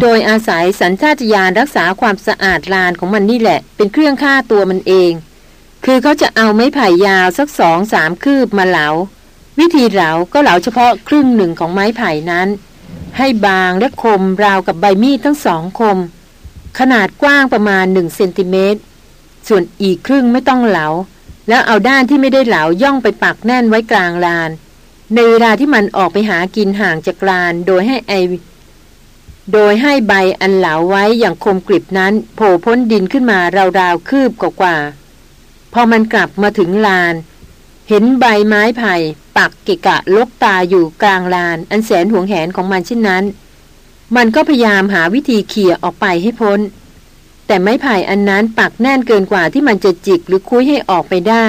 โดยอาศัยสัญชาตญาณรักษาความสะอาดลานของมันนี่แหละ เป็นเครื่องฆ่าตัวมันเอง คือเขาจะเอาไม้ไผ่ยาวสักสองสามคืบมาเหลา วิธีเหลาก็เหลาเฉพาะครึ่งหนึ่งของไม้ไผ่นั้น ให้บางและคมราวกับใบมีดทั้งสองคม ขนาดกว้างประมาณหนึ่งเซนติเมตรส่วนอีกครึ่งไม่ต้องเหลา แล้วเอาด้านที่ไม่ได้เหลาย่องไปปักแน่นไว้กลางลาน ในเวลาที่มันออกไปหากินห่างจากลาน โดยให้ไอ โดยให้ใบอันเหลาไว้อย่างคมกริบนั้น โผล่พ้นดินขึ้นมาราวๆคืบกว่าๆพอมันกลับมาถึงลาน เห็นใบไม้ไผ่ ปักเกะกะลกตาอยู่กลางลาน อันแสนห่วงแหนของมันเช่นนั้น มันก็พยายามหาวิธีเขี่ยออกไปให้พ้น แต่ไม้ไผ่อันนั้นปักแน่นเกินกว่าที่มันจะจิกหรือคุ้ยให้ออกไปได้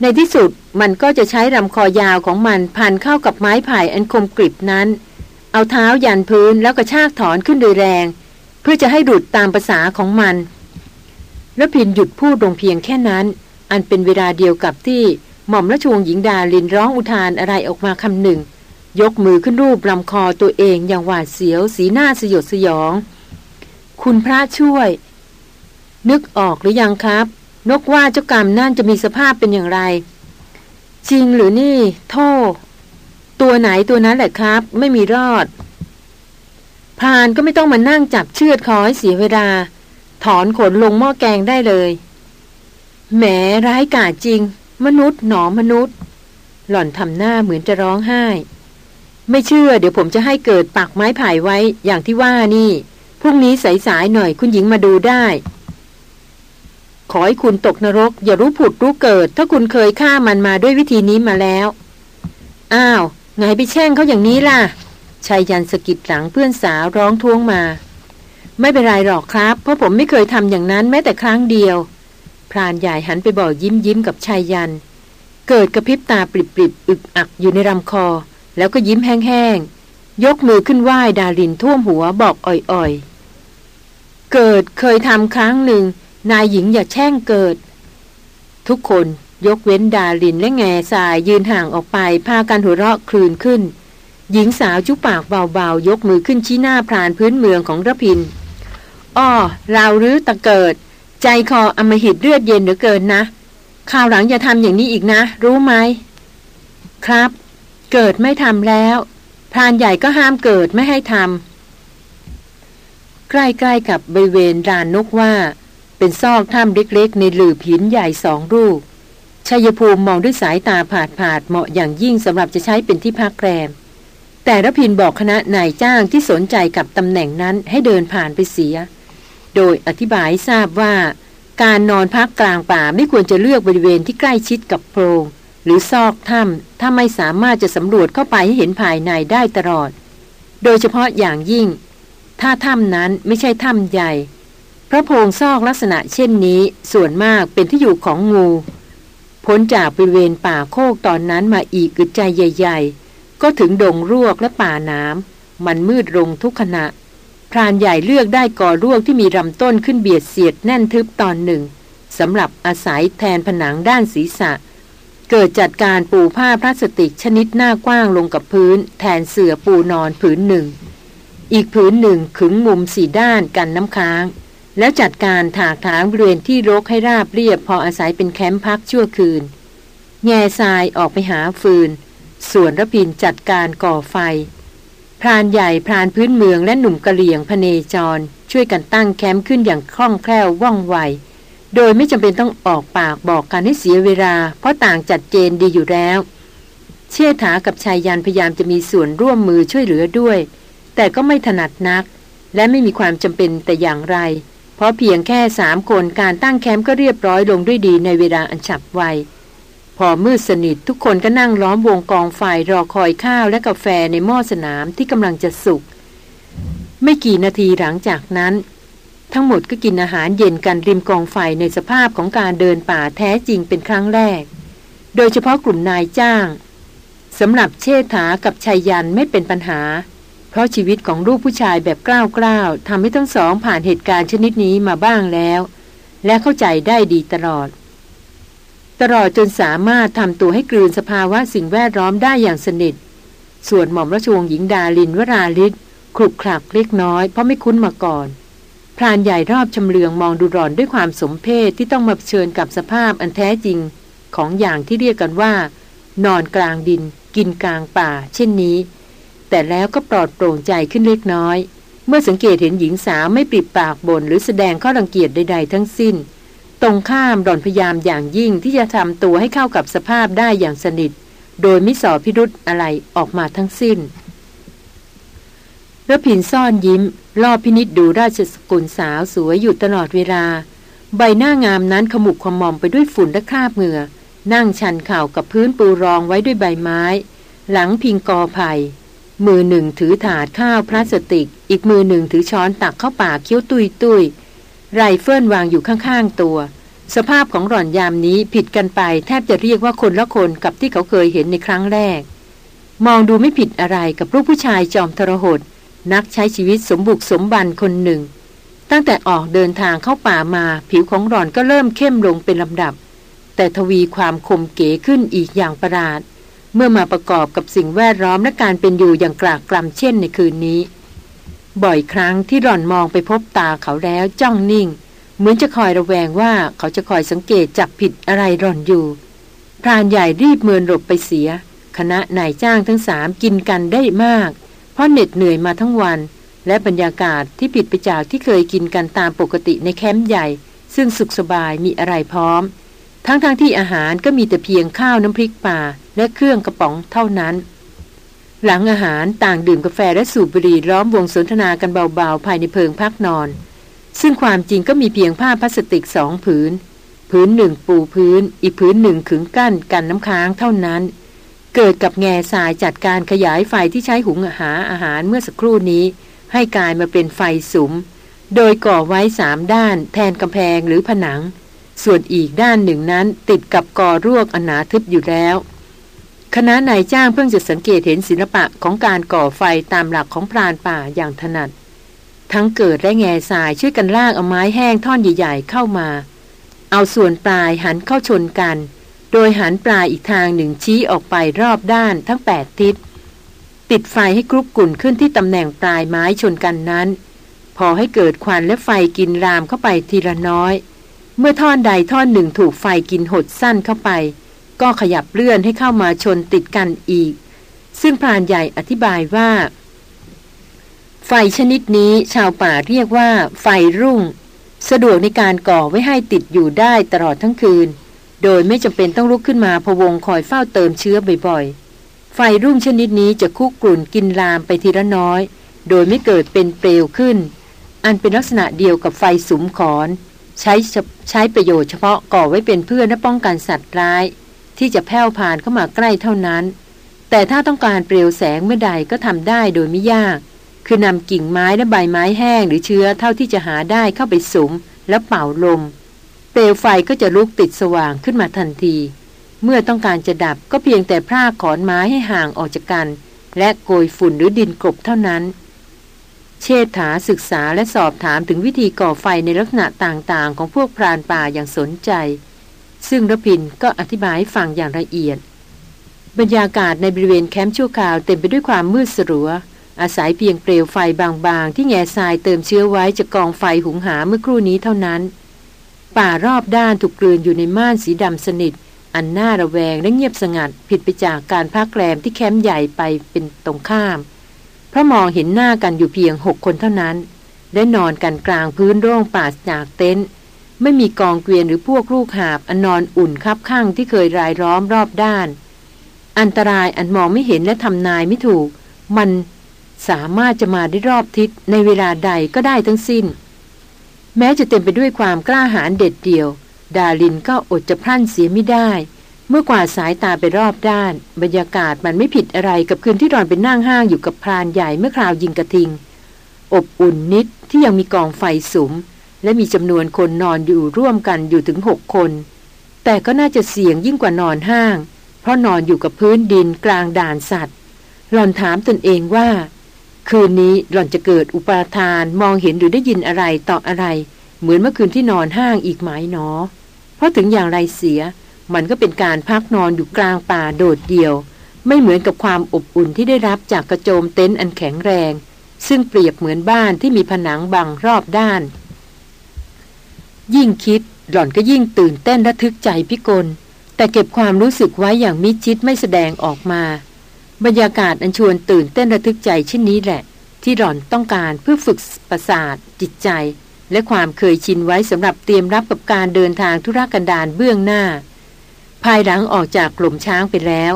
ในที่สุดมันก็จะใช้ลำคอยาวของมันพันเข้ากับไม้ไผ่อันคมกริบนั้น เอาเท้ายันพื้นแล้วก็ชากถอนขึ้นโดยแรง เพื่อจะให้หลุดตามภาษาของมันแล้วพินหยุดพูดลงเพียงแค่นั้น อันเป็นเวลาเดียวกับที่หม่อมราชวงศ์หญิงดาลินร้องอุทานอะไรออกมาคำหนึ่ง ยกมือขึ้นรูปลำคอตัวเองอย่างหวาดเสียวสีหน้าสยดสยอง คุณพระช่วย นึกออกหรือยังครับ นกว่าเจ้ากรรมนั่นจะมีสภาพเป็นอย่างไร จริงหรือนี่ โทษ ตัวไหนตัวนั้นแหละครับ ไม่มีรอดพานก็ไม่ต้องมานั่งจับเชือดคอให้เสียเวลา ถอนขนลงหม้อแกงได้เลย แหมร้ายกาจจริง มนุษย์หนอมนุษย์ หล่อนทำหน้าเหมือนจะร้องไห้ ไม่เชื่อเดี๋ยวผมจะให้เกิดปักไม้ไผ่ไว้อย่างที่ว่านี่พรุ่งนี้สายๆหน่อยคุณหญิงมาดูได้ ขอให้คุณตกนรก อย่ารู้ผุดรู้เกิด ถ้าคุณเคยฆ่ามันมาด้วยวิธีนี้มาแล้ว อ้าว ไงไปแช่งเขาอย่างนี้ล่ะชายยันสกิดหลังเพื่อนสาวร้องท้วงมา ไม่เป็นไรหรอกครับ เพราะผมไม่เคยทำอย่างนั้นแม้แต่ครั้งเดียว พรานใหญ่หันไปบอกยิ้มยิ้มกับชายยัน เกิดกระพริบตาปริบปริบอึกอักอยู่ในลำคอ แล้วก็ยิ้มแห้งๆ ยกมือขึ้นไหว้ดารินท่วมหัวบอกอ่อยๆ เกิดเคยทำครั้งหนึ่ง นายหญิงอย่าแช่งเกิด ทุกคน ยกเว้นดาลินและแง่สายยืนห่างออกไป พากันหัวเราะคลืนขึ้น หญิงสาวจุปากเบาๆ ยกมือขึ้นชี้หน้าพรานพื้นเมืองของระพินอ้อเราหรือตะเกิด ใจคออมหิตเลือดเย็นเหลือเกินนะข่าวหลังอย่าทำอย่างนี้อีกนะ รู้ไหม ครับ เกิดไม่ทำแล้ว พรานใหญ่ก็ห้ามเกิดไม่ให้ทำใกล้ๆกับบริเวณลานนกว่า เป็นซอกถ้ำเล็กๆ ในหลืบหินใหญ่สองรูป ชายภูมิมองด้วยสายตาผาดผาดเหมาะอย่างยิ่งสำหรับจะใช้เป็นที่พักแรม แต่ระพินบอกคณะนายจ้างที่สนใจกับตำแหน่งนั้นให้เดินผ่านไปเสีย โดยอธิบายทราบว่า การนอนพักกลางป่าไม่ควรจะเลือกบริเวณที่ใกล้ชิดกับโพรง หรือซอกถ้ำถ้าไม่สามารถจะสำรวจเข้าไปให้เห็นภายในได้ตลอด โดยเฉพาะอย่างยิ่ง ถ้าถ้ำนั้นไม่ใช่ถ้ำใหญ่ พระโพรงซอกลักษณะเช่นนี้ ส่วนมากเป็นที่อยู่ของงู พ้นจากบริเวณป่าโคกตอนนั้นมาอีกอึดใจใหญ่ ๆ ก็ถึงดงรวกและป่าน้ำมันมืดลงทุกขณะ พรานใหญ่เลือกได้กอรวกที่มีลำต้นขึ้นเบียดเสียดแน่นทึบตอนหนึ่งสำหรับอาศัยแทนผนังด้านศีรษะ เกิดจัดการปูผ้าพลาสติกชนิดหน้ากว้างลงกับพื้น แทนเสื่อปูนอนผืนหนึ่ง อีกผืนหนึ่งขึงมุมสี่ด้านกันน้ำค้าง แล้วจัดการถากถางบริเวณที่รกให้ราบเรียบพออาศัยเป็นแคมป์พักชั่วคืน แง่ทรายออกไปหาฟืน ส่วนระพินจัดการก่อไฟ พรานใหญ่พรานพื้นเมืองและหนุ่มกะเหลี่ยงพเนจร ช่วยกันตั้งแคมป์ขึ้นอย่างคล่องแคล่วว่องไว โดยไม่จำเป็นต้องออกปากบอกกันให้เสียเวลา เพราะต่างจัดเจนดีอยู่แล้ว เชี่ยถากับชายยันพยายามจะมีส่วนร่วมมือช่วยเหลือด้วย แต่ก็ไม่ถนัดนัก และไม่มีความจำเป็นแต่อย่างไร เพราะเพียงแค่สามคนการตั้งแคมป์ก็เรียบร้อยลงด้วยดีในเวลาอันฉับไว พอมืดสนิททุกคนก็นั่งล้อมวงกองไฟรอคอยข้าวและกาแฟในหม้อสนามที่กำลังจะสุก ไม่กี่นาทีหลังจากนั้น ทั้งหมดก็กินอาหารเย็นกันริมกองไฟในสภาพของการเดินป่าแท้จริงเป็นครั้งแรก โดยเฉพาะกลุ่มนายจ้างสำหรับเชษฐากับชัยยันไม่เป็นปัญหา เพราะชีวิตของลูกผู้ชายแบบกล้าวๆทำให้ทั้งสองผ่านเหตุการณ์ชนิดนี้มาบ้างแล้ว และเข้าใจได้ดีตลอด ตลอดจนสามารถทำตัวให้กลืนสภาวะสิ่งแวดล้อมได้อย่างสนิท ส่วนหม่อมราชวงศ์หญิงดาลินวราลิศครุกคลักเล็กน้อย เพราะไม่คุ้นมาก่อนพรานใหญ่รอบชำเลืองมองดูรอนด้วยความสมเพศที่ต้องมาเชิญกับสภาพอันแท้จริง ของอย่างที่เรียกกันว่า นอนกลางดิน กินกลางป่า เช่นนี้ แต่แล้วก็ปลอดโปร่งใจขึ้นเล็กน้อย เมื่อสังเกตเห็นหญิงสาวไม่ปิดปากบ่นหรือแสดงข้อรังเกียจใด ๆ ทั้งสิ้น ตรงข้ามหล่อนพยายามอย่างยิ่งที่จะทำตัวให้เข้ากับสภาพได้อย่างสนิท โดยไม่สอพิรุธอะไรออกมาทั้งสิ้นระพินซ่อนยิ้ม รอบพินิษดูราชสกุลสาวสวยอยู่ตลอดเวลา ใบหน้างามนั้นขมุกขมอมไปด้วยฝุ่นและคราบเหงื่อ นั่งชันเข่ากับพื้นปูรองไว้ด้วยใบไม้ หลังพิงกอไผ่ มือหนึ่งถือถาดข้าวพลาสติก อีกมือหนึ่งถือช้อนตักเข้าปากเคี้ยวตุยตุยไรเฟิลวางอยู่ข้างๆตัว สภาพของหล่อนยามนี้ผิดกันไปแทบจะเรียกว่าคนละคนกับที่เขาเคยเห็นในครั้งแรก มองดูไม่ผิดอะไรกับลูกผู้ชายจอมทรหด นักใช้ชีวิตสมบุกสมบันคนหนึ่ง ตั้งแต่ออกเดินทางเข้าป่ามา ผิวของหล่อนก็เริ่มเข้มลงเป็นลำดับ แต่ทวีความคมเก๋ขึ้นอีกอย่างประหลาด เมื่อมาประกอบกับสิ่งแวดล้อมและการเป็นอยู่อย่างกลากกลำเช่นในคืนนี้ บ่อยครั้งที่หล่อนมองไปพบตาเขาแล้วจ้องนิ่ง เหมือนจะคอยระแวงว่าเขาจะคอยสังเกตจับผิดอะไรหล่อนอยู่พรานใหญ่รีบเมินหลบไปเสีย คณะนายจ้างทั้งสามกินกันได้มาก เพราะเหน็ดเหนื่อยมาทั้งวัน และบรรยากาศที่ผิดไปจากที่เคยกินกันตามปกติในแคมป์ใหญ่ ซึ่งสุขสบายมีอะไรพร้อม ทั้งๆทที่อาหารก็มีแต่เพียงข้าวน้ำพริกป่า และเครื่องกระป๋องเท่านั้น หลังอาหารต่างดื่มกาแฟและสูบบุหรี่ล้อมวงสนทนากันเบาๆ ภายในเพิงพักนอน ซึ่งความจริงก็มีเพียงผ้าพลาสติกสองผืน ผืนหนึ่งปูพื้น อีกผืนหนึ่งขึงกั้นกันน้ำค้างเท่านั้น เกิดกับแง่ทรายจัดการขยายไฟที่ใช้หุงหาอาหารเมื่อสักครู่นี้ ให้กลายมาเป็นไฟสุม โดยก่อไว้สามด้าน แทนกำแพงหรือผนังส่วนอีกด้านหนึ่งนั้นติดกับกอรวกอนาทึบอยู่แล้ว คณะนายจ้างเพิ่งจะสังเกตเห็นศิลปะของการก่อไฟตามหลักของพรานป่าอย่างถนัด ทั้งเกิดและแง่ทรายช่วยกันลากเอาไม้แห้งท่อนใหญ่ๆเข้ามา เอาส่วนปลายหันเข้าชนกัน โดยหันปลายอีกทางหนึ่งชี้ออกไปรอบด้านทั้งแปดทิศปิดไฟให้กรุบกุ่นขึ้นที่ตำแหน่งปลายไม้ชนกันนั้น พอให้เกิดควันและไฟกินรามเข้าไปทีละน้อย เมื่อท่อนใดท่อนหนึ่งถูกไฟกินหดสั้นเข้าไป ก็ขยับเลื่อนให้เข้ามาชนติดกันอีก ซึ่งพรานใหญ่อธิบายว่า ไฟชนิดนี้ชาวป่าเรียกว่า ไฟรุ่ง สะดวกในการก่อไว้ให้ติดอยู่ได้ตลอดทั้งคืน โดยไม่จำเป็นต้องลุกขึ้นมาพวงคอยเฝ้าเติมเชื้อบ่อยๆ ไฟรุ่งชนิดนี้จะคุกกลุ่นกินลามไปทีละน้อย โดยไม่เกิดเป็นเปลวขึ้น อันเป็นลักษณะเดียวกับไฟสุมขอนใช้ใช้ประโยชน์เฉพาะก่อไว้เป็นเพื่อนและป้องกันสัตว์ร้าย ที่จะแผ่วผ่านเข้ามาใกล้เท่านั้น แต่ถ้าต้องการเปลวแสงเมื่อใดก็ทำได้โดยไม่ยาก คือนำกิ่งไม้และใบไม้แห้งหรือเชื้อเท่าที่จะหาได้เข้าไปสุมแล้วเป่าลม เปลวไฟก็จะลุกติดสว่างขึ้นมาทันที เมื่อต้องการจะดับก็เพียงแต่พรากขอนไม้ให้ห่างออกจากกัน และโกยฝุ่นหรือดินกลบเท่านั้นเชษฐาศึกษาและสอบถามถึงวิธีก่อไฟในลักษณะต่างๆ ของพวกพรานป่าอย่างสนใจ ซึ่งรพินก็อธิบายฟังอย่างละเอียด บรรยากาศในบริเวณแคมป์ชั่วคราวเต็มไปด้วยความมืดสลัว อาศัยเพียงเปลวไฟบางๆ ที่แง่ทรายเติมเชื้อไว้จากกองไฟหุงหาเมื่อครู่นี้เท่านั้น ป่ารอบด้านถูกกลืนอยู่ในม่านสีดำสนิท อันน่าระแวงและเงียบสงัดผิดไปจากการพักแรมที่แคมป์ใหญ่ไปเป็นตรงข้าม เพราะมองเห็นหน้ากันอยู่เพียงหกคนเท่านั้นและนอนกันกลางพื้นโร่งป่าจากเต็นท์ ไม่มีกองเกวียนหรือพวกลูกหาบอันนอนอุ่นคับข้างที่เคยรายล้อมรอบด้าน อันตรายอันมองไม่เห็นและทำนายไม่ถูก มันสามารถจะมาได้รอบทิศในเวลาใดก็ได้ทั้งสิ้น แม้จะเต็มไปด้วยความกล้าหาญเด็ดเดี่ยว ดาลินก็อดจะพรั่นเสียไม่ได้ เมื่อกว่าสายตาไปรอบด้าน บรรยากาศมันไม่ผิดอะไรกับคืนที่รอนเป็นนั่งห้างอยู่กับพรานใหญ่เมื่อคราวยิงกระทิง อบอุ่นนิดที่ยังมีกองไฟสุม และมีจำนวนคนนอนอยู่ร่วมกันอยู่ถึงหกคน แต่ก็น่าจะเสี่ยงยิ่งกว่านอนห้าง เพราะนอนอยู่กับพื้นดินกลางด่านสัตว์ หลอนถามตนเองว่า คืนนี้หล่อนจะเกิดอุปาทานมองเห็นหรือได้ยินอะไรต่ออะไร เหมือนเมื่อคืนที่นอนห้างอีกไหมหนอ เพราะถึงอย่างไรเสีย มันก็เป็นการพักนอนอยู่กลางป่าโดดเดี่ยว ไม่เหมือนกับความอบอุ่นที่ได้รับจากกระโจมเต็นท์อันแข็งแรง ซึ่งเปรียบเหมือนบ้านที่มีผนังบังรอบด้าน ยิ่งคิดหล่อนก็ยิ่งตื่นเต้นระทึกใจพิกล แต่เก็บความรู้สึกไว้อย่างมิชิดไม่แสดงออกมา บรรยากาศอันชวนตื่นเต้นระทึกใจเช่นนี้แหละ ที่หล่อนต้องการเพื่อฝึกประสาทจิตใจ และความเคยชินไว้สำหรับเตรียมรับกับการเดินทางธุรกันดารเบื้องหน้า ภายหลังออกจากกลุ่มช้างไปแล้ว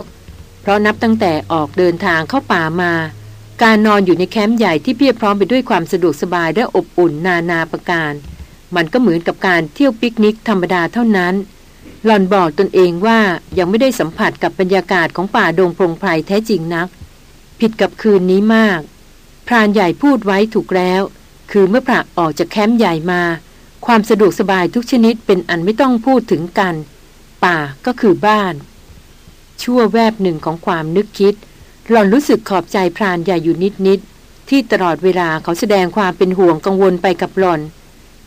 เพราะนับตั้งแต่ออกเดินทางเข้าป่ามาการนอนอยู่ในแคมป์ใหญ่ที่เพียบพร้อมไปด้วยความสะดวกสบายและอบอุ่นนานาประการ มันก็เหมือนกับการเที่ยวปิกนิกธรรมดาเท่านั้น หล่อนบอกตนเองว่ายังไม่ได้สัมผัสกับบรรยากาศของป่าดงพงไพรแท้จริงนัก ผิดกับคืนนี้มาก พรานใหญ่พูดไว้ถูกแล้ว คือเมื่อพระออกจากแคมป์ใหญ่มา ความสะดวกสบายทุกชนิดเป็นอันไม่ต้องพูดถึงกัน ป่าก็คือบ้าน ชั่วแวบหนึ่งของความนึกคิด หล่อนรู้สึกขอบใจพรานใหญ่อยู่นิดๆที่ตลอดเวลาเขาแสดงความเป็นห่วงกังวลไปกับหล่อน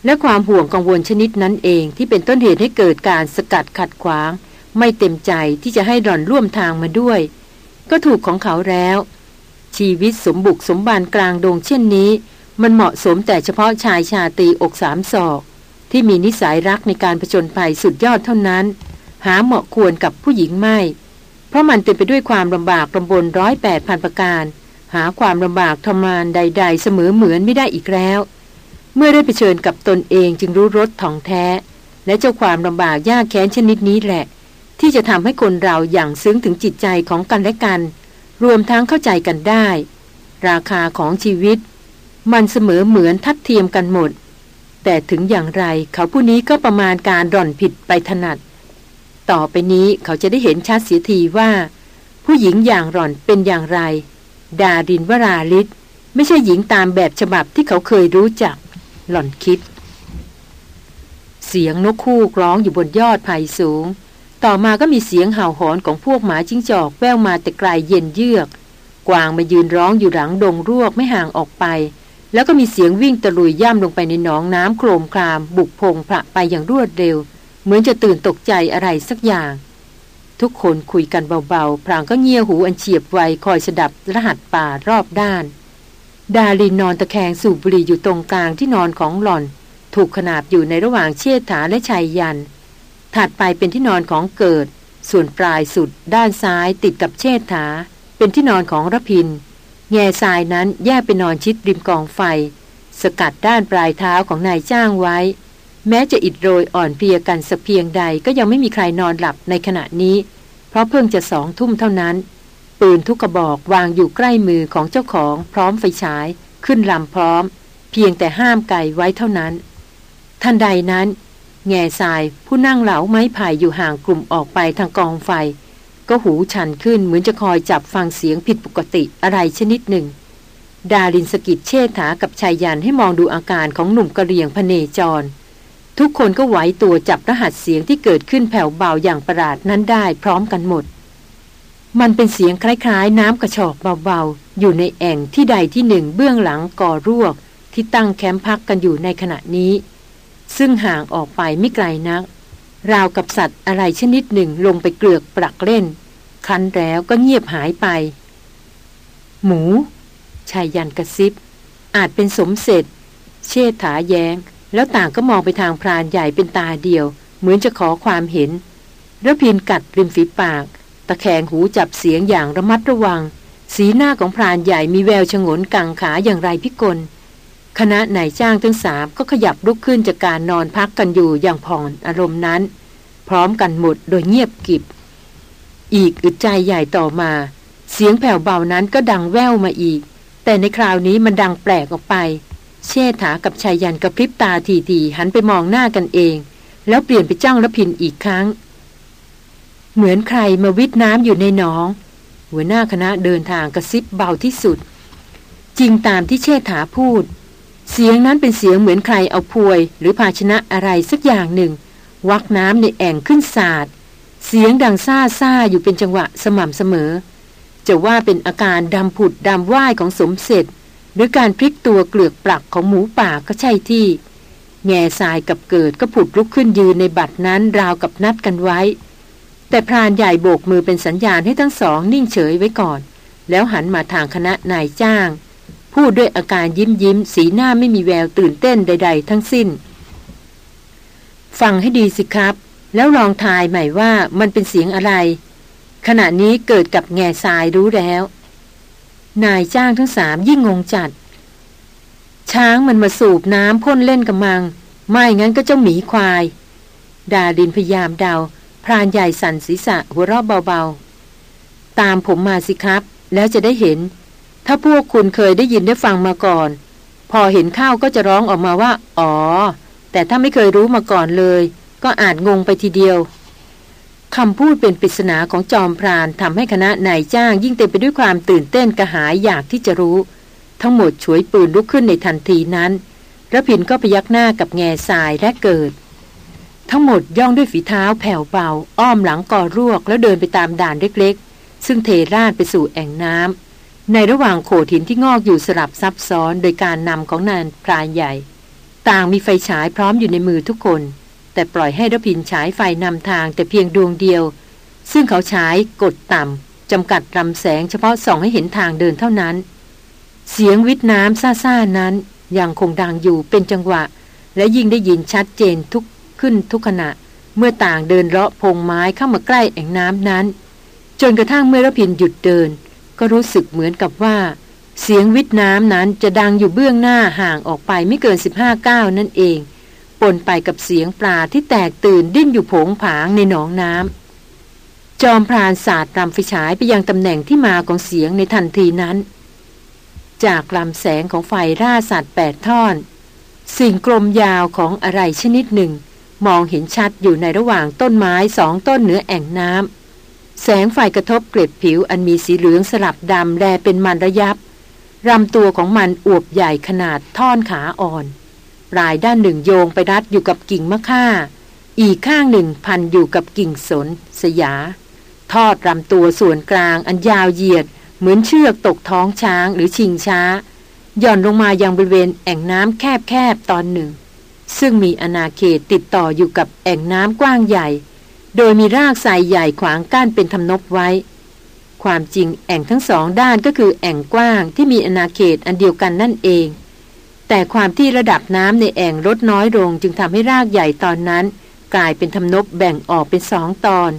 และความห่วงกังวลชนิดนั้นเองที่เป็นต้นเหตุให้เกิดการสกัดขัดขวาง ไม่เต็มใจที่จะให้หล่อนร่วมทางมาด้วย ก็ถูกของเขาแล้ว ชีวิตสมบุกสมบานกลางดงเช่นนี้ มันเหมาะสมแต่เฉพาะชายชาตีอกสามศอก ที่มีนิสัยรักในการผจญภัยสุดยอดเท่านั้น หาเหมาะควรกับผู้หญิงไม่ เพราะมันเต็มไปด้วยความลำบากลำบนร้อยแปดพันประการ หาความลำบากทรมานใด ๆ เสมอเหมือนไม่ได้อีกแล้ว เมื่อได้ไปเชิญกับตนเองจึงรู้รสท่องแท้ และเจ้าความลำบากยากแค้นชนิดนี้แหละ ที่จะทำให้คนเราอย่างซึ้งถึงจิตใจของกันและกัน รวมทั้งเข้าใจกันได้ ราคาของชีวิต มันเสมอเหมือนทัดเทียมกันหมด แต่ถึงอย่างไรเขาผู้นี้ก็ประมาณการร่อนผิดไปถนัด ต่อไปนี้เขาจะได้เห็นชัดเสียทีว่า ผู้หญิงอย่างร่อนเป็นอย่างไร ดารินวราลิศไม่ใช่หญิงตามแบบฉบับที่เขาเคยรู้จัก หล่อนคิด เสียงนกคู่ร้องอยู่บนยอดไผ่สูง ต่อมาก็มีเสียงเห่าหอนของพวกหมาจิ้งจอกแววมาแต่ไกลเย็นเยือก กวางมายืนร้องอยู่หลังดงรวกไม่ห่างออกไป แล้วก็มีเสียงวิ่งตะลุยย่ำลงไปในหนองน้ำโครมคราม บุกพงพระไปอย่างรวดเร็ว เหมือนจะตื่นตกใจอะไรสักอย่างทุกคนคุยกันเบาๆ พรางก็เงี่ยหูอันเฉียบไวคอยสดับรหัสป่ารอบด้าน ดาลินนอนตะแคงสูบบุหรี่อยู่ตรงกลางที่นอนของหล่อน ถูกขนาบอยู่ในระหว่างเชิดฐาและชายยัน ถัดไปเป็นที่นอนของเกิด ส่วนปลายสุดด้านซ้ายติดกับเชิดฐา เป็นที่นอนของระพิน แง่ทรายนั้นแยกไปนอนชิดริมกองไฟ สกัดด้านปลายเท้าของนายจ้างไว้ แม้จะอิดโรยอ่อนเพลียกันสักเพียงใดก็ยังไม่มีใครนอนหลับในขณะนี้ เพราะเพิ่งจะสองทุ่มเท่านั้น ปืนทุกกระบอกวางอยู่ใกล้มือของเจ้าของพร้อมไฟฉาย ขึ้นลำพร้อม เพียงแต่ห้ามไก่ไว้เท่านั้น ทันใดนั้น แง่ทรายผู้นั่งเหลาไม้ไผ่อยู่ห่างกลุ่มออกไปทางกองไฟ ก็หูชันขึ้นเหมือนจะคอยจับฟังเสียงผิดปกติอะไรชนิดหนึ่ง ดารินสกิดเชษฐากับชายยันให้มองดูอาการของหนุ่มกระเรียงพเนจร ทุกคนก็ไหวตัวจับรหัสเสียงที่เกิดขึ้นแผ่วเบาอย่างประหลาดนั้นได้พร้อมกันหมด มันเป็นเสียงคล้ายๆ น้ำกระชอกเบาๆ อยู่ในแอ่งที่ใดที่หนึ่งเบื้องหลังก่อรวก ที่ตั้งแคมป์พักกันอยู่ในขณะนี้ ซึ่งห่างออกไปไม่ไกลนัก ราวกับสัตว์อะไรชนิดหนึ่งลงไปเกลือกปลักเล่น คันแล้วก็เงียบหายไป หมูชายยันกระซิบ อาจเป็นสมเสร็จ เชษฐาแยง้ง แล้วต่างก็มองไปทางพรานใหญ่เป็นตาเดียว เหมือนจะขอความเห็นระพินกัดริมฝีปาก ตะแคงหูจับเสียงอย่างระมัดระวัง สีหน้าของพรานใหญ่มีแววชงนกังขาอย่างไรพิกล คณะนายจ้างทั้งสามก็ขยับลุกขึ้นจากการนอนพักกันอยู่อย่างผ่อนอารมณ์นั้น พร้อมกันหมดโดยเงียบกิบ อีกอึดใจใหญ่ต่อมา เสียงแผ่วเบานั้นก็ดังแว่วมาอีก แต่ในคราวนี้มันดังแปลกออกไป เชษฐากับชายยันกระพริบตาทีๆหันไปมองหน้ากันเอง แล้วเปลี่ยนไปจ้องละพินอีกครั้ง เหมือนใครมาวิทน้ำอยู่ในหนอง หัวหน้าคณะเดินทางกระซิบเบาที่สุด จริงตามที่เชษฐาพูด เสียงนั้นเป็นเสียงเหมือนใครเอาพวย หรือภาชนะอะไรสักอย่างหนึ่ง วักน้ำในแอ่งขึ้นสาดเสียงดังซ่าซ่าอยู่เป็นจังหวะสม่ำเสมอ จะว่าเป็นอาการดำผุดดำว่ายของสมเสร็จ หรือการพลิกตัวเกลือกปลักของหมูป่าก็ใช่ที่ แง่ทรายกับเกิดก็ผุดลุกขึ้นยืนในบัดนั้นราวกับนัดกันไว้ แต่พรานใหญ่โบกมือเป็นสัญญาณให้ทั้งสองนิ่งเฉยไว้ก่อน แล้วหันมาทางคณะนายจ้าง พูดด้วยอาการยิ้มยิ้ม สีหน้าไม่มีแววตื่นเต้นใด ๆ ทั้งสิ้น ฟังให้ดีสิครับ แล้วลองทายใหม่ว่ามันเป็นเสียงอะไร ขณะนี้เกิดกับแง่ทรายรู้แล้ว นายจ้างทั้งสามยิ่งงงจัด ช้างมันมาสูบน้ำพ่นเล่นกับมัง ไม่งั้นก็เจ้าหมีควาย ดาดินพยายามเดา พรานใหญ่สั่นศีรษะหัวเราะเบาๆ ตามผมมาสิครับ แล้วจะได้เห็น ถ้าพวกคุณเคยได้ยินได้ฟังมาก่อน พอเห็นข้าวก็จะร้องออกมาว่า อ๋อ แต่ถ้าไม่เคยรู้มาก่อนเลย ก็อาจงงไปทีเดียวคำพูดเป็นปริศนาของจอมพรานทำให้คณะนายจ้างยิ่งเต็มไปด้วยความตื่นเต้นกระหายอยากที่จะรู้ ทั้งหมดฉวยปืนลุกขึ้นในทันทีนั้นระพินก็พยักหน้ากับแง่ทรายและเกิด ทั้งหมดย่องด้วยฝีเท้าแผ่วเบาอ้อมหลังก่อรวกแล้วเดินไปตามด่านเล็กๆ ซึ่งเทราดไปสู่แอ่งน้ำในระหว่างโขดหินที่งอกอยู่สลับซับซ้อนโดยการนำของนานพรานใหญ่ ต่างมีไฟฉายพร้อมอยู่ในมือทุกคน แต่ปล่อยให้ระพินฉายไฟนำทางแต่เพียงดวงเดียว ซึ่งเขาฉายกดต่ำจำกัดลำแสงเฉพาะส่องให้เห็นทางเดินเท่านั้น เสียงวิทน้ำซ่าๆนั้นยังคงดังอยู่เป็นจังหวะ และยิ่งได้ยินชัดเจนทุก ขึ้นทุกขณะ เมื่อต่างเดินเลาะพงไม้เข้ามาใกล้แอ่งน้ำนั้น จนกระทั่งเมื่อระพินหยุดเดิน ก็รู้สึกเหมือนกับว่า เสียงวิทน้ำนั้นจะดังอยู่เบื้องหน้าห่างออกไปไม่เกิน 15ก้าวนั่นเอง ปนไปกับเสียงปลาที่แตกตื่นดิ้นอยู่ผงผางในหนองน้ำจอมพรานศาสตร์รำไฟฉายไปยังตำแหน่งที่มาของเสียงในทันทีนั้นจากลำแสงของไฟร่าสัตว์แปดท่อน สิ่งกลมยาวของอะไรชนิดหนึ่ง มองเห็นชัดอยู่ในระหว่างต้นไม้สองต้นเหนือแอ่งน้ำแสงไฟกระทบเกล็ดผิวอันมีสีเหลืองสลับดำแลเป็นมันระยับลำตัวของมันอวบใหญ่ขนาดท่อนขาอ่อนปลายด้านหนึ่งโยงไปรัดอยู่กับกิ่งมะค่า อีกข้างหนึ่งพันอยู่กับกิ่งสน สยา ทอดลำตัวส่วนกลางอันยาวเหยียด เหมือนเชือกตกท้องช้างหรือชิงช้าหย่อนลงมายังบริเวณแอ่งน้ำแคบๆตอนหนึ่ง ซึ่งมีอนาเขตติดต่ออยู่กับแอ่งน้ำกว้างใหญ่ โดยมีรากทรายใหญ่ขวางกั้นเป็นทำนบไว้ ความจริงแอ่งทั้งสองด้านก็คือแอ่งกว้างที่มีอนาเขตอันเดียวกันนั่นเอง แต่ความที่ระดับน้ำในแอ่งลดน้อยลงจึงทำให้รากใหญ่ตอนนั้น กลายเป็นทำนบแบ่งออกเป็นสองตอน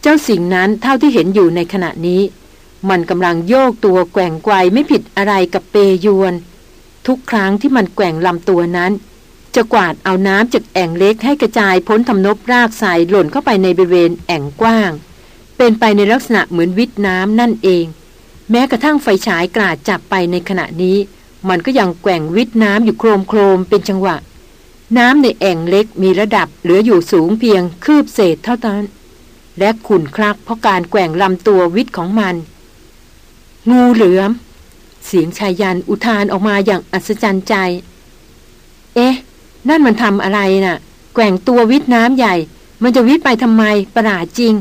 เจ้าสิ่งนั้นเท่าที่เห็นอยู่ในขณะนี้ มันกำลังโยกตัวแกว่งไกวไม่ผิดอะไรกับเปยวน ทุกครั้งที่มันแกว่งลำตัวนั้น จะกวาดเอาน้ำจากแอ่งเล็กให้กระจายพ้นทำนบรากสายหล่นเข้าไปในบริเวณแอ่งกว้าง เป็นไปในลักษณะเหมือนวิทน้ำนั่นเอง แม้กระทั่งไฟฉายกราดจับไปในขณะนี้ มันก็ยังแกว่งวิทน้ำอยู่โครมโครมเป็นจังหวะ น้ำในแอ่งเล็กมีระดับเหลืออยู่สูงเพียงคืบเศษเท่านั้นและขุ่นคลักเพราะการแกว่งลำตัววิทของมัน งูเหลือม เสียงชายยันอุทานออกมาอย่างอัศจรรย์ใจ เอ๊ะ นั่นมันทำอะไรนะ่ะ แกว่งตัววิทน้ำใหญ่ มันจะวิทไปทำไมประหลาดจริง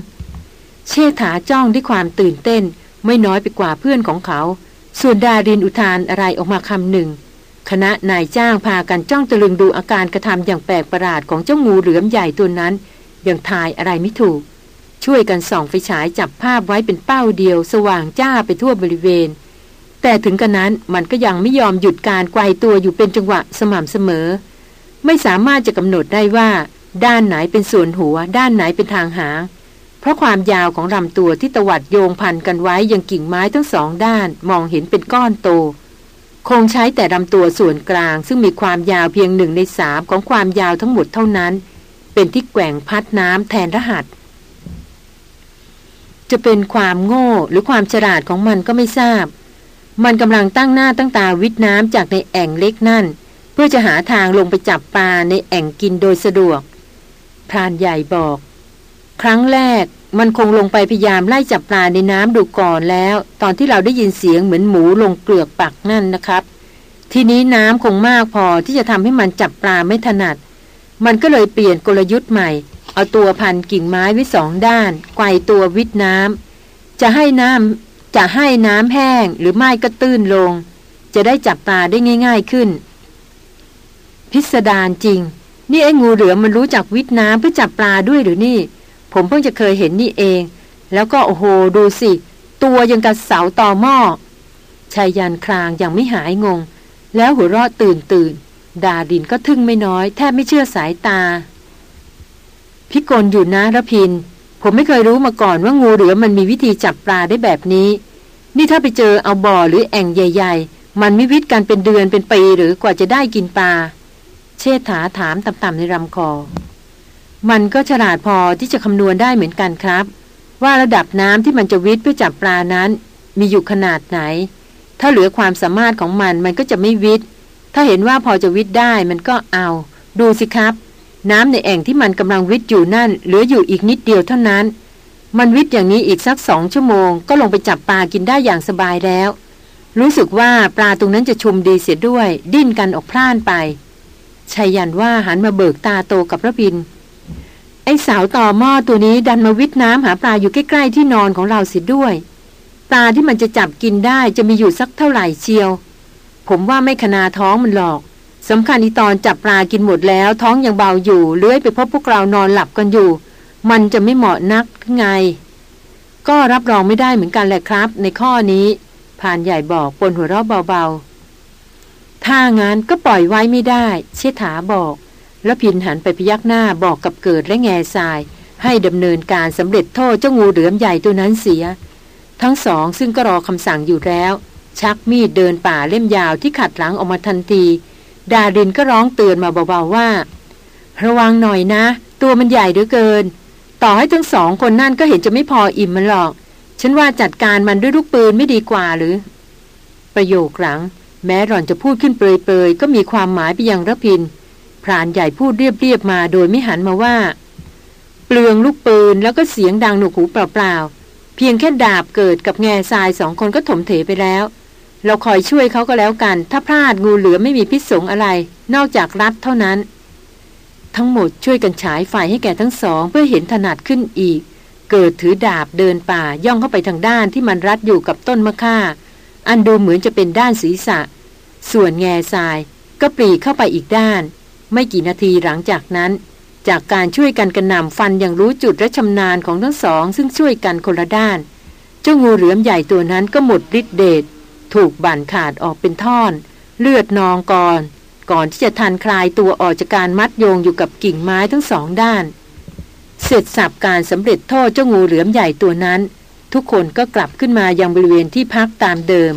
เชษฐาจ้องด้วยความตื่นเต้น ไม่น้อยไปกว่าเพื่อนของเขา ส่วนดารินอุทานอะไรออกมาคำหนึ่ง คณะนายจ้างพากันจ้องตะลึงดูอาการกระทำอย่างแปลกประหลาดของเจ้างูเหลือมใหญ่ตัวนั้น อยังทายอะไรไม่ถูก ช่วยกันส่องไฟฉายจับภาพไว้เป็นเป้าเดียว สว่างจ้าไปทั่วบริเวณแต่ถึงกระนั้นมันก็ยังไม่ยอมหยุดการไกวตัวอยู่เป็นจังหวะสม่ำเสมอ ไม่สามารถจะกำหนดได้ว่า ด้านไหนเป็นส่วนหัว ด้านไหนเป็นทางหางเพราะความยาวของลำตัวที่ตวัดโยงพันกันไว้ยังกิ่งไม้ทั้งสองด้านมองเห็นเป็นก้อนโต คงใช้แต่ลำตัวส่วนกลาง ซึ่งมีความยาวเพียงหนึ่งในสามของความยาวทั้งหมดเท่านั้น เป็นที่แกว่งพัดน้ำแทนรหัส จะเป็นความโง่หรือความฉลาดของมันก็ไม่ทราบ มันกำลังตั้งหน้าตั้งตาวิทน้ำจากในแอ่งเล็กนั่น เพื่อจะหาทางลงไปจับปลาในแอ่งกินโดยสะดวก พรานใหญ่บอก ครั้งแรกมันคงลงไปพยายามไล่จับปลาในน้ำดูก่อนแล้ว ตอนที่เราได้ยินเสียงเหมือนหมูลงเกลือกปักนั่นนะครับ ทีนี้น้ำคงมากพอที่จะทำให้มันจับปลาไม่ถนัด มันก็เลยเปลี่ยนกลยุทธ์ใหม่ เอาตัวพันกิ่งไม้ไว้สองด้าน ไกวตัววิทน้ำจะให้น้ำจะให้น้ำแห้งหรือไม่ก็ตื้นลง จะได้จับปลาได้ง่าย ๆขึ้น พิสดารจริง นี่ไอ้งูเหลือมมันรู้จักวิทน้ำเพื่อจับปลาด้วยหรือนี่ ผมเพิ่งจะเคยเห็นนี่เอง แล้วก็โอ้โหดูสิ ตัวยังกับเสาต่อหม้อชายยันครางยังไม่หายงง แล้วหัวเราะตื่นตื่นดาดินก็ทึ่งไม่น้อย แทบไม่เชื่อสายตา พิกลอยู่นะระพิน ผมไม่เคยรู้มาก่อนว่างูเหลือมันมีวิธีจับปลาได้แบบนี้ นี่ถ้าไปเจอเอาบ่อหรือแอ่งใหญ่ ๆ มันมิวิตกันเป็นเดือนเป็นปีหรือกว่าจะได้กินปลา เชษฐาถามต่ำๆในลำคอ มันก็ฉลาดพอที่จะคำนวณได้เหมือนกันครับ ว่าระดับน้ำที่มันจะวิทย์เพื่อจับปลานั้น มีอยู่ขนาดไหน ถ้าเหลือความสามารถของมันมันก็จะไม่วิทย์ถ้าเห็นว่าพอจะวิทย์ได้มันก็เอา ดูสิครับ น้ำในแอ่งที่มันกำลังวิทย์อยู่นั่น เหลืออยู่อีกนิดเดียวเท่านั้น มันวิทย์อย่างนี้อีกสักสองชั่วโมง ก็ลงไปจับปลากินได้อย่างสบายแล้ว รู้สึกว่าปลาตรงนั้นจะชุมดีเสียด้วย ดิ้นกันออกพล่านไป ชายันว่าหันมาเบิกตาโตกับพระพิน ไอ้สาวต่อหม้อตัวนี้ดันมาวิทน้ำหาปลาอยู่ใกล้ๆที่นอนของเราเสียด้วย ปลาที่มันจะจับกินได้จะมีอยู่สักเท่าไหร่เชียว ผมว่าไม่ขนาท้องมันหรอกสำคัญอีตอนจับปลากินหมดแล้ว ท้องยังเบาอยู่เลื้อยไปพบพวกเรานอนหลับกันอยู่ มันจะไม่เหมาะนักไง ก็รับรองไม่ได้เหมือนกันแหละครับ ในข้อนี้ผ่านใหญ่บอกปนหัวเราะเบาๆ ถ้างั้นก็ปล่อยไว้ไม่ได้ เชษฐาบอก แล้วพินหันไปพยักหน้าบอกกับเกิดและแง่ทราย ให้ดำเนินการสำเร็จโทษเจ้างูเหลือมใหญ่ตัวนั้นเสีย ทั้งสองซึ่งก็รอคำสั่งอยู่แล้ว ชักมีดเดินป่าเล่มยาวที่ขัดหลังออกมาทันที ดารินก็ร้องเตือนมาเบาๆว่า ระวังหน่อยนะ ตัวมันใหญ่เหลือเกิน ต่อให้ทั้งสองคนนั่นก็เห็นจะไม่พออิ่มมันหรอก ฉันว่าจัดการมันด้วยลูกปืนไม่ดีกว่าหรือ ประโยคหลัง แม้หล่อนจะพูดขึ้นเปรยๆ ก็มีความหมายไปยังระพิน พรานใหญ่พูดเรียบๆมาโดยไม่หันมาว่า เปลืองลูกปืนแล้วก็เสียงดังหนวกหูเปล่าๆ เพียงแค่ดาบเกิดกับแง่ทรายสองคนก็ถมเถไปแล้ว เราคอยช่วยเขาก็แล้วกัน ถ้าพลาดงูเหลือไม่มีพิษสงอะไร นอกจากรัดเท่านั้น ทั้งหมดช่วยกันฉายไฟให้แก่ทั้งสองเพื่อเห็นถนัดขึ้นอีก เกิดถือดาบเดินป่าย่องเข้าไปทางด้านที่มันรัดอยู่กับต้นมะค่า อันดูเหมือนจะเป็นด้านศีรษะ ส่วนแง่ทรายก็ปรีเข้าไปอีกด้าน ไม่กี่นาทีหลังจากนั้น จากการช่วยกันกระหน่ำฟันอย่างรู้จุดและชำนาญของทั้งสอง ซึ่งช่วยกันคนละด้าน เจ้างูเหลือมใหญ่ตัวนั้นก็หมดฤทธิ์เดชถูกบั่นขาดออกเป็นท่อน เลือดนองก่อนก่อนที่จะทันคลายตัวออกจากการมัดโยงอยู่กับกิ่งไม้ทั้งสองด้าน เสร็จสับการสำเร็จโทษเจ้างูเหลือมใหญ่ตัวนั้น ทุกคนก็กลับขึ้นมายังบริเวณที่พักตามเดิม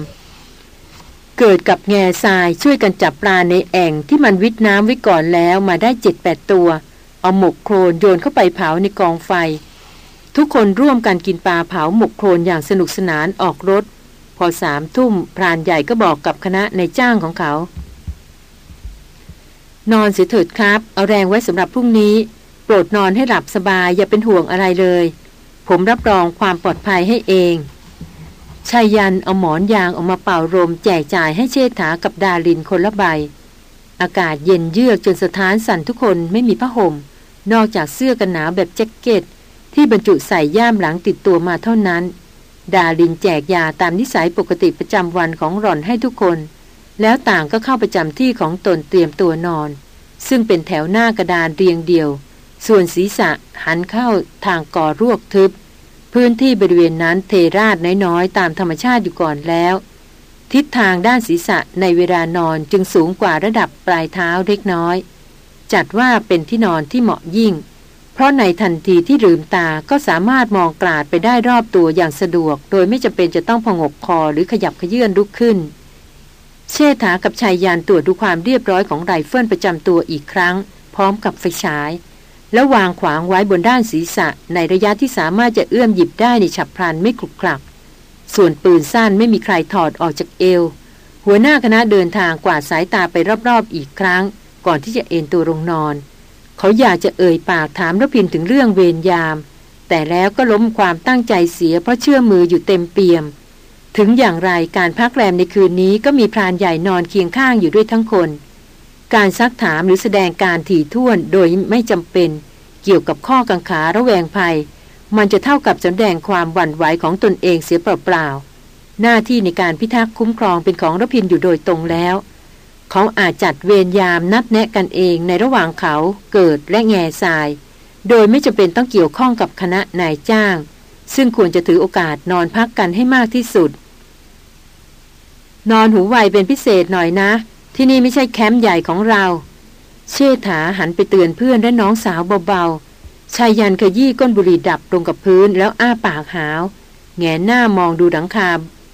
เกิดกับแง่ทรายช่วยกันจับปลาในแอ่งที่มันวิทน้ำไว้ก่อนแล้วมาได้เจ็ดแปดตัว เอาหมกโครนโยนเข้าไปเผาในกองไฟ ทุกคนร่วมกันกินปลาเผาหมกโครนอย่างสนุกสนานออกรถ พอสามทุ่มพรานใหญ่ก็บอกกับคณะในจ้างของเขา นอนเสียเถิดครับ เอาแรงไว้สำหรับพรุ่งนี้ โปรดนอนให้หลับสบายอย่าเป็นห่วงอะไรเลย ผมรับรองความปลอดภัยให้เองชายยันเอาหมอนยางออกมาเป่าลมแจกจ่ายให้เชษฐากับดาลินคนละใบ อากาศเย็นเยือกจนสถานสั่นทุกคนไม่มีผ้าห่ม นอกจากเสื้อกันหนาวแบบแจ็คเก็ต ที่บรรจุใส่ย่ามหลังติดตัวมาเท่านั้น ดาลินแจกยาตามนิสัยปกติประจำวันของหล่อนให้ทุกคน แล้วต่างก็เข้าประจำที่ของตนเตรียมตัวนอน ซึ่งเป็นแถวหน้ากระดานเรียงเดียว ส่วนศีรษะหันเข้าทางกอรวกทึบ พื้นที่บริเวณนั้นเทลาดน้อยๆ ตามธรรมชาติอยู่ก่อนแล้ว ทิศทางด้านศีรษะในเวลานอนจึงสูงกว่าระดับปลายเท้าเล็กน้อย จัดว่าเป็นที่นอนที่เหมาะยิ่ง เพราะในทันทีที่ลืมตาก็สามารถมองกราดไปได้รอบตัวอย่างสะดวก โดยไม่จำเป็นจะต้องผงกคอหรือขยับเขยื้อนลุกขึ้น เชษฐากับไชยยันต์ตรวจดูความเรียบร้อยของไรเฟิลประจำตัวอีกครั้ง พร้อมกับไฟฉาย แล้ววางขวางไว้บนด้านศีรษะ ในระยะที่สามารถจะเอื้อมหยิบได้ในฉับพลันไม่คลุกคลัก ส่วนปืนสั้นไม่มีใครถอดออกจากเอว หัวหน้าคณะเดินทางกวาดสายตาไปรอบๆอีกครั้ง ก่อนที่จะเอนตัวลงนอน เขาอยากจะเอ่ยปากถามรพินถึงเรื่องเวรยาม แต่แล้วก็ล้มความตั้งใจเสียเพราะเชื่อมืออยู่เต็มเปี่ยม ถึงอย่างไรการพักแรมในคืนนี้ก็มีพรานใหญ่นอนเคียงข้างอยู่ด้วยทั้งคน การซักถามหรือแสดงการถี่ถ้วนโดยไม่จำเป็น เกี่ยวกับข้อกังขาระแวงภัย มันจะเท่ากับแสดงความหวั่นไหวของตนเองเสียเปล่าๆหน้าที่ในการพิทักษ์คุ้มครองเป็นของรพินอยู่โดยตรงแล้ว เขาอาจจัดเวรยามนัดแนะกันเองในระหว่างเขาเกิดและแง่ทราย โดยไม่จำเป็นต้องเกี่ยวข้องกับคณะนายจ้าง ซึ่งควรจะถือโอกาสนอนพักกันให้มากที่สุด นอนหูไวเป็นพิเศษหน่อยนะ ที่นี่ไม่ใช่แคมป์ใหญ่ของเรา เชษฐาหันไปเตือนเพื่อนและน้องสาวเบาๆชายยันขยี้ก้นบุหรี่ดับลงกับพื้นแล้วอ้าปากหาว แงหน้ามองดูดังคา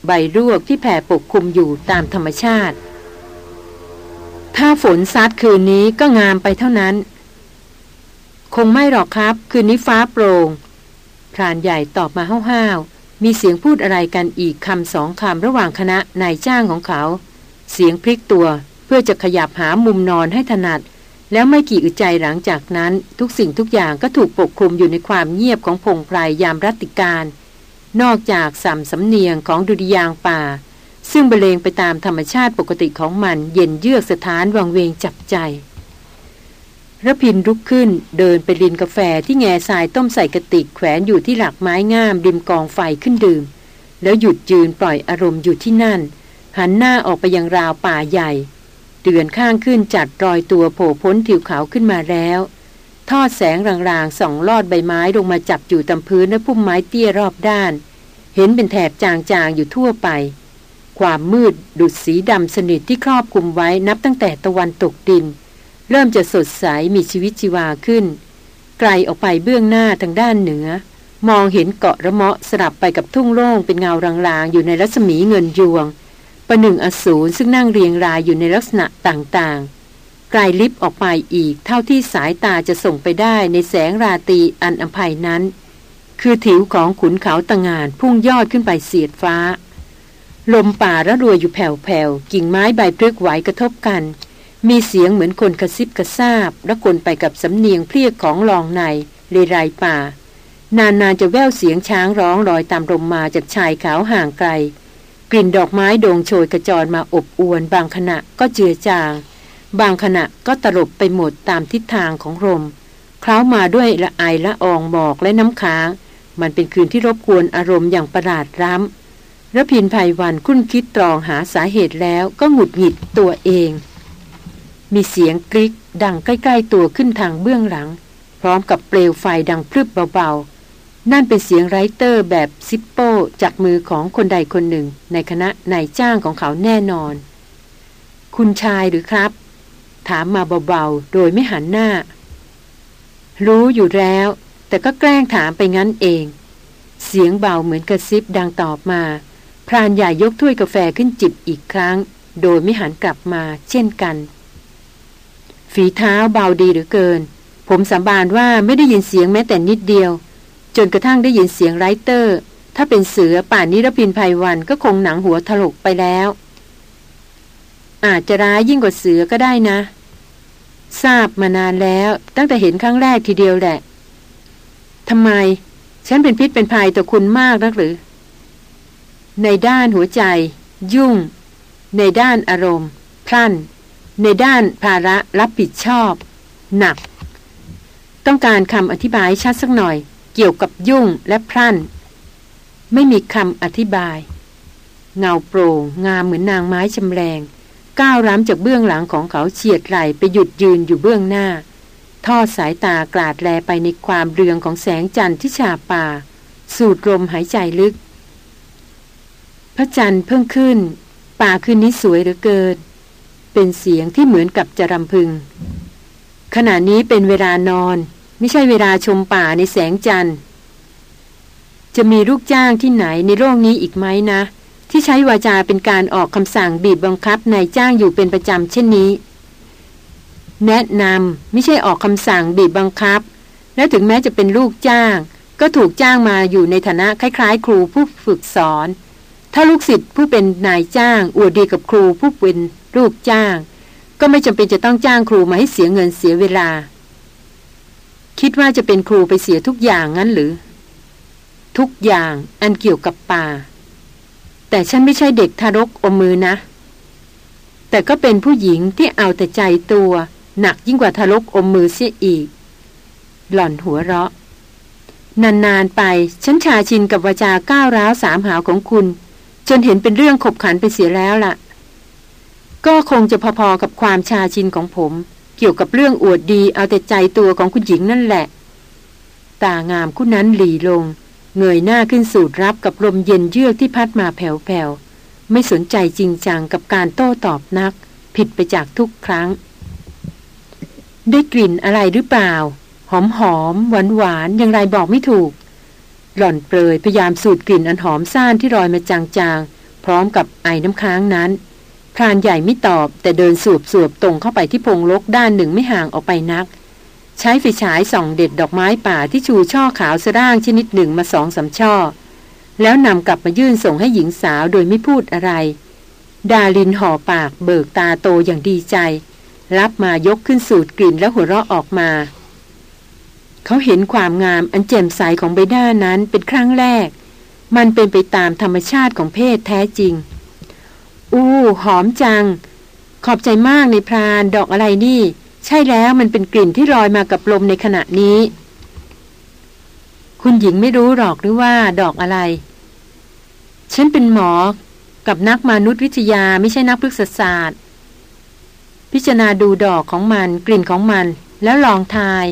ใบรวกที่แผ่ปกคลุมอยู่ตามธรรมชาติ ถ้าฝนซัดคืนนี้ก็งามไปเท่านั้น คงไม่หรอกครับ คืนนี้ฟ้าโปรง่งพรานใหญ่ตอบมาห้าวๆ มีเสียงพูดอะไรกันอีกคำสองคำระหว่างคณะนายจ้างของเขา เสียงพลิกตัว พื่อจะขยับหามุมนอนให้ถนัด แล้วไม่กี่อึดใจหลังจากนั้น ทุกสิ่งทุกอย่างก็ถูกปกคลุมอยู่ในความเงียบของพงไพรยามรัติการ นอกจากสัมสำเนียงของดุริยางป่า ซึ่งเบลงไปตามธรรมชาติปกติของมันเย็นเยือกสถานวังเวงจับใจระพินลุกขึ้นเดินไปรินกาแฟที่แง่ทรายต้มใส่กระติกแขวนอยู่ที่หลักไม้งามริมกองไฟขึ้นดื่ม แล้วหยุดยืนปล่อยอารมณ์อยู่ที่นั่น หันหน้าออกไปยังราวป่าใหญ่ เตือนข้างขึ้นจัดรอยตัวโผล่พ้นทิวเขาขึ้นมาแล้ว ทอดแสงรางๆส่องลอดใบไม้ลงมาจับอยู่ตามพื้นและพุ่มไม้เตี้ยรอบด้าน เห็นเป็นแถบจางๆอยู่ทั่วไป ความมืดดุดสีดำสนิทที่ครอบคลุมไว้นับตั้งแต่ตะวันตกดิน เริ่มจะสดใสมีชีวิตชีวาขึ้น ไกลออกไปเบื้องหน้าทางด้านเหนือ มองเห็นเกาะระเมาะสลับไปกับทุ่งโล่งเป็นเงารางๆอยู่ในรัศมีเงินยวง ประหนึ่งอสูรซึ่งนั่งเรียงรายอยู่ในลักษณะต่างๆ ไกลลิบออกไปอีกเท่าที่สายตาจะส่งไปได้ในแสงราตรีอันอัมภัยนั้น คือถิวของขุนเขาตะงานพุ่งยอดขึ้นไปเสียดฟ้า ลมป่าระรวยอยู่แผ่วๆ กิ่งไม้ใบพลึกไหวกระทบกัน มีเสียงเหมือนคนกระซิบกระซาบและคนไปกับสำเนียงเพลียกของลองในเลไรป่า นานๆจะแววเสียงช้างร้องลอยตามลมมาจากชายขาวห่างไกล กลิ่นดอกไม้โดงโชยกระจรมาอบอวน บางขณะก็เจือจาง บางขณะก็ตลบไปหมดตามทิศทางของลมเคล้ามาด้วยละไอละอองหมอกและน้ำค้าง มันเป็นคืนที่รบกวนอารมณ์อย่างประหลาดร้ำระพินภัยวันคุ้นคิดตรองหาสาเหตุแล้วก็หงุดหงิดตัวเอง มีเสียงกริกดังใกล้ ๆ ตัวขึ้นทางเบื้องหลัง พร้อมกับเปลวไฟดังพรึบเบาๆ นั่นเป็นเสียงไรเตอร์แบบซิปโป้ จากมือของคนใดคนหนึ่ง ในคณะนายจ้างของเขาแน่นอน คุณชายหรือครับ ถามมาเบาๆ โดยไม่หันหน้า รู้อยู่แล้ว แต่ก็แกล้งถามไปงั้นเอง เสียงเบาเหมือนกระซิบดังตอบมา พรานใหญ่ยกถ้วยกาแฟขึ้นจิบอีกครั้ง โดยไม่หันกลับมา เช่นกัน ฝีเท้าเบาดีหรือเกิน ผมสาบานว่าไม่ได้ยินเสียงแม้แต่นิดเดียวจนกระทั่งได้ยินเสียงไรเตอร์ ถ้าเป็นเสือป่านนิรพินภัยวันก็คงหนังหัวถลกไปแล้ว อาจจะร้ายยิ่งกว่าเสือก็ได้นะ ทราบมานานแล้ว ตั้งแต่เห็นครั้งแรกทีเดียวแหละทำไม ฉันเป็นพิษเป็นภัยต่อคุณมากนักหรือ ในด้านหัวใจ ยุ่ง ในด้านอารมณ์ พลันในด้านภาระรับผิดชอบ หนัก ต้องการคำอธิบายชัดสักหน่อย เกี่ยวกับยุ่งและพรั่น ไม่มีคำอธิบาย เงาโปร่งงามเหมือนนางไม้ชำแรงก้าวร้ำจากเบื้องหลังของเขาเฉียดไหลไปหยุดยืนอยู่เบื้องหน้า ทอดสายตากลาดแลไปในความเรืองของแสงจันทร์ที่ฉาป่า สูดลมหายใจลึก พระจันทร์เพิ่งขึ้น ป่าคืนนี้สวยเหลือเกิน เป็นเสียงที่เหมือนกับจะรำพึง ขณะนี้เป็นเวลานอน ไม่ใช่เวลาชมป่าในแสงจันทร์ จะมีลูกจ้างที่ไหนในโลกนี้อีกไหมนะ ที่ใช้วาจาเป็นการออกคำสั่งบีบบังคับนายจ้างอยู่เป็นประจำเช่นนี้ แนะนำไม่ใช่ออกคำสั่งบีบบังคับ และถึงแม้จะเป็นลูกจ้าง ก็ถูกจ้างมาอยู่ในฐานะคล้าย ๆ ครูผู้ฝึกสอน ถ้าลูกศิษย์ผู้เป็นนายจ้าง อวดดีกับครูผู้เป็นลูกจ้าง ก็ไม่จำเป็นจะต้องจ้างครูมาให้เสียเงินเสียเวลา คิดว่าจะเป็นครูไปเสียทุกอย่างงั้นหรือ ทุกอย่างอันเกี่ยวกับป่า แต่ฉันไม่ใช่เด็กทารกอมมือนะ แต่ก็เป็นผู้หญิงที่เอาแต่ใจตัว หนักยิ่งกว่าทารกอมมือเสียอีก หล่อนหัวเราะ นานๆไปฉันชาชินกับวาจาก้าวร้าวสามหาวของคุณ จนเห็นเป็นเรื่องขบขันไปเสียแล้วละ่ะ ก็คงจะพอๆกับความชาชินของผม เกี่ยวกับเรื่องอวดดีเอาแต่ใจตัวของคุณหญิงนั่นแหละ ตางามคู่นั้นหลีลง เงยหน้าขึ้นสูดรับกับลมเย็นเยือกที่พัดมาแผ่วๆ ไม่สนใจจริงจังกับการโต้ตอบนัก ผิดไปจากทุกครั้ง ได้กลิ่นอะไรหรือเปล่า หอมหอมหวานหวานอย่างไรบอกไม่ถูก หล่อนเปรยพยายามสูดกลิ่นอันหอมซ่านที่รอยมาจางๆ พร้อมกับไอ้น้ำค้างนั้นพรานใหญ่ไม่ตอบแต่เดินสูบสวบตรงเข้าไปที่พงลกด้านหนึ่งไม่ห่างออกไปนัก ใช้ไฟฉายส่องเด็ดดอกไม้ป่าที่ชูช่อขาวสร่างชนิดหนึ่งมาสองสาช่อ แล้วนำกลับมายื่นส่งให้หญิงสาวโดยไม่พูดอะไร ดาลินห่อปากเบิกตาโตอย่างดีใจ รับมายกขึ้นสูดกลิ่นแล้วหัวเราะออกมา เขาเห็นความงามอันแจ่มใสของใบหน้านั้นเป็นครั้งแรก มันเป็นไปตามธรรมชาติของเพศแท้จริง อู้หอมจัง ขอบใจมากในพรานดอกอะไรนี่ ใช่แล้วมันเป็นกลิ่นที่ลอยมากับลมในขณะนี้ คุณหญิงไม่รู้หรอกหรือว่าดอกอะไร ฉันเป็นหมอ กับนักมนุษยวิทยาไม่ใช่นักพฤกษศาสตร์ พิจารณาดูดอกของมันกลิ่นของมัน แล้วลองทาย